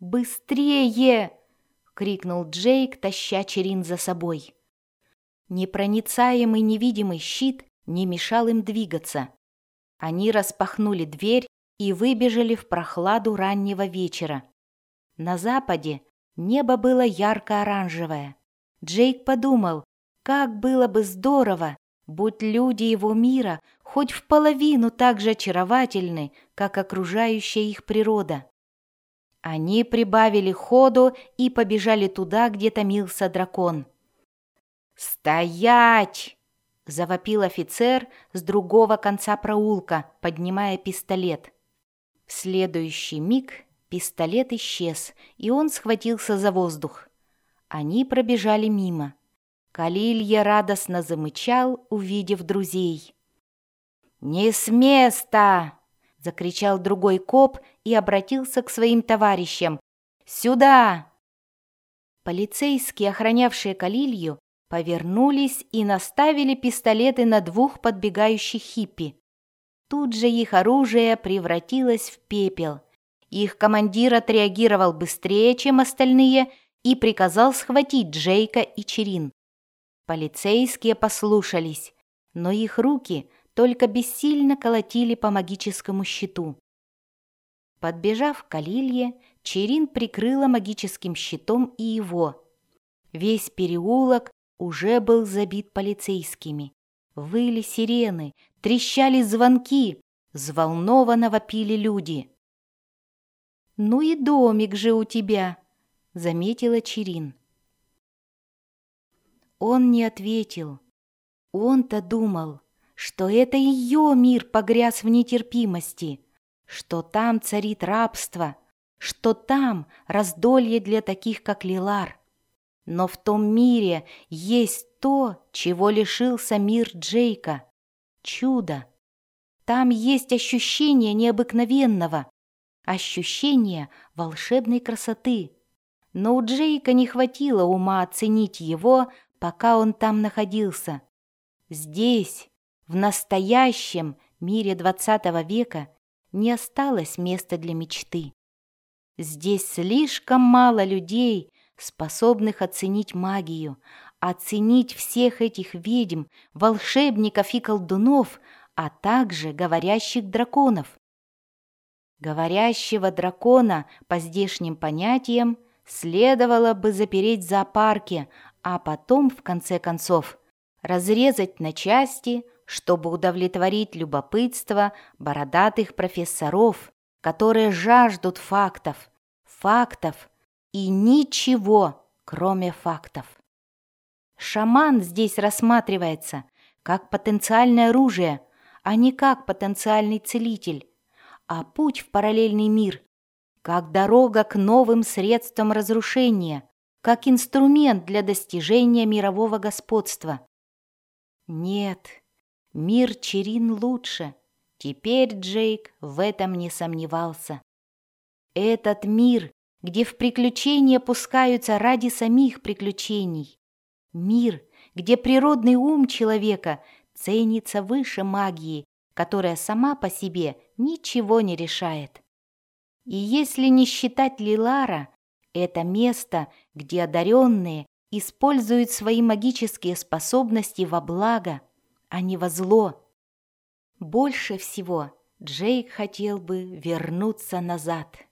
«Быстрее!» — крикнул Джейк, таща Черин за собой. Непроницаемый невидимый щит не мешал им двигаться. Они распахнули дверь и выбежали в прохладу раннего вечера. На западе небо было ярко-оранжевое. Джейк подумал, как было бы здорово, будь люди его мира хоть в половину так же очаровательны, как окружающая их природа. Они прибавили ходу и побежали туда, где томился дракон. «Стоять!» — завопил офицер с другого конца проулка, поднимая пистолет. В следующий миг пистолет исчез, и он схватился за воздух. Они пробежали мимо. Калилья радостно замычал, увидев друзей. «Не с места!» — закричал другой коп и обратился к своим товарищам. «Сюда!» Полицейские, охранявшие Калилью, повернулись и наставили пистолеты на двух подбегающих хиппи. Тут же их оружие превратилось в пепел. Их командир отреагировал быстрее, чем остальные, и приказал схватить Джейка и Черин. Полицейские послушались, но их руки только бессильно колотили по магическому щиту. Подбежав к Калилье, Черин прикрыла магическим щитом и его. Весь переулок уже был забит полицейскими. Выли сирены, трещали звонки, взволнованно вопили люди. «Ну и домик же у тебя», — заметила Черин. Он не ответил. Он-то думал, что это ее мир погряз в нетерпимости, что там царит рабство, что там раздолье для таких, как Лилар. Но в том мире есть то, чего лишился мир Джейка. Чудо. Там есть ощущение необыкновенного, ощущение волшебной красоты. Но у Джейка не хватило ума оценить его, пока он там находился. Здесь, в настоящем мире двадцатого века, не осталось места для мечты. Здесь слишком мало людей, способных оценить магию, оценить всех этих ведьм, волшебников и колдунов, а также говорящих драконов. Говорящего дракона, по здешним понятиям, следовало бы запереть в зоопарке, а потом, в конце концов, разрезать на части, чтобы удовлетворить любопытство бородатых профессоров, которые жаждут фактов, фактов, и ничего, кроме фактов. Шаман здесь рассматривается как потенциальное оружие, а не как потенциальный целитель, а путь в параллельный мир, как дорога к новым средствам разрушения, как инструмент для достижения мирового господства. Нет, мир Черин лучше. Теперь Джейк в этом не сомневался. Этот мир где в приключения пускаются ради самих приключений. Мир, где природный ум человека ценится выше магии, которая сама по себе ничего не решает. И если не считать Лилара, это место, где одаренные используют свои магические способности во благо, а не во зло. Больше всего Джейк хотел бы вернуться назад.